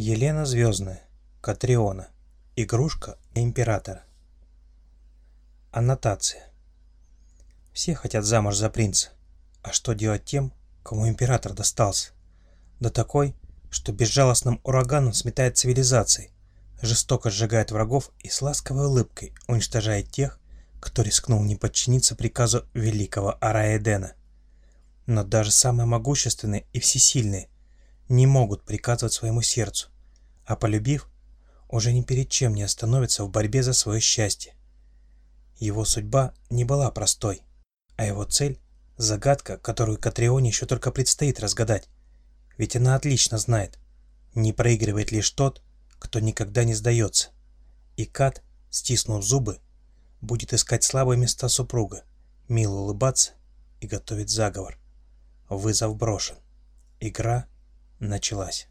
Елена Звездная, Катриона, игрушка императора. Аннотация. Все хотят замуж за принца. А что делать тем, кому император достался? Да такой, что безжалостным ураганом сметает цивилизации, жестоко сжигает врагов и с ласковой улыбкой уничтожает тех, кто рискнул не подчиниться приказу великого Араэдена. Но даже самые могущественные и всесильные не могут приказывать своему сердцу, а полюбив, уже ни перед чем не остановится в борьбе за свое счастье. Его судьба не была простой, а его цель – загадка, которую Катрионе еще только предстоит разгадать. Ведь она отлично знает, не проигрывает лишь тот, кто никогда не сдается. И Кат, стиснув зубы, будет искать слабые места супруга, мило улыбаться и готовить заговор. Вызов брошен. Игра началась.